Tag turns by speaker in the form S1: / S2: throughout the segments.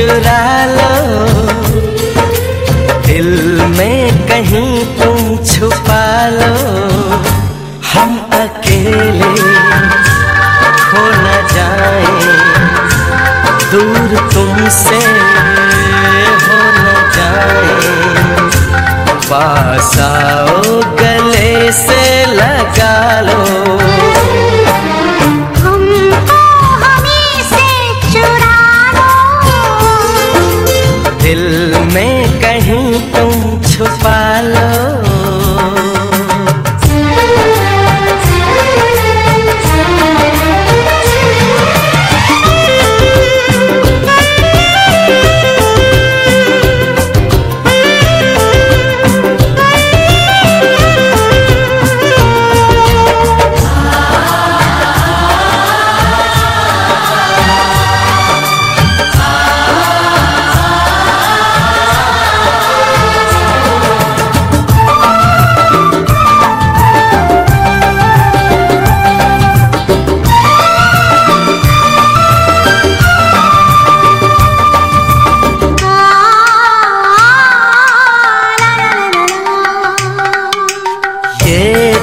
S1: चुरा लो। दिल में कहीं तुम छुपा लो। हम अकेले खो न जाए। दूर तुमसे हो न जाए। पास आओ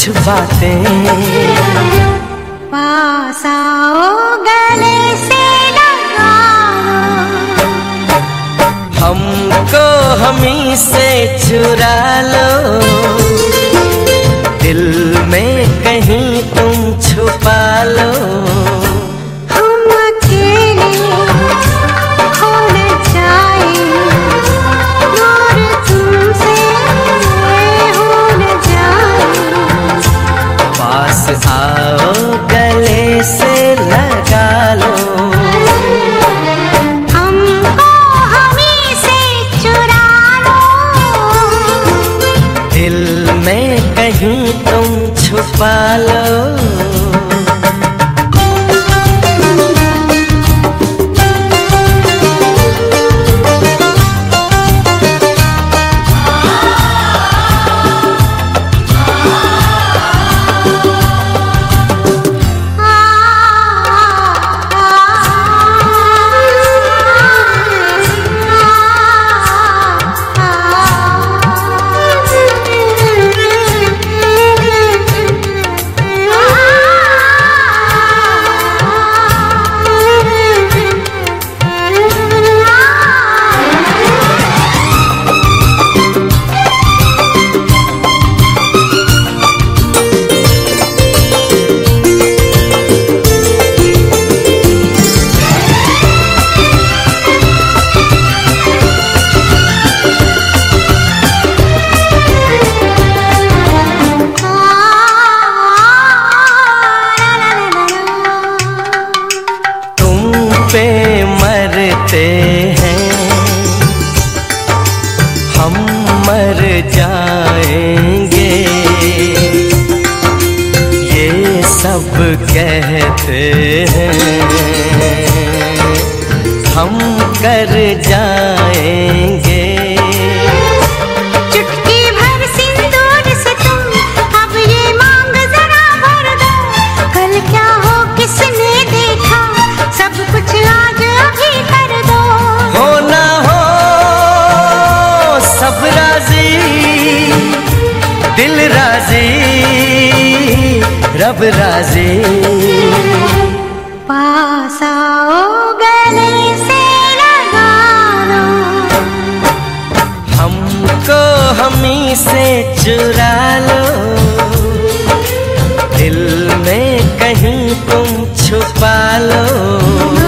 S1: कुछ बातें।
S2: पास आओ गले से लगा
S1: हमको हमी से चुरा लो। दिल में कहीं तुम छुपा लो। आओ गले से लगा लो।
S2: हमको हमें से चुरा लो।
S1: दिल में कहीं तुम छुपा लो। सब कहते हैं हम कर जाएँगे रब राजे।
S2: पास आओ गले से
S1: हमको हमी से चुरा लो। दिल में कहीं तुम छुपा लो।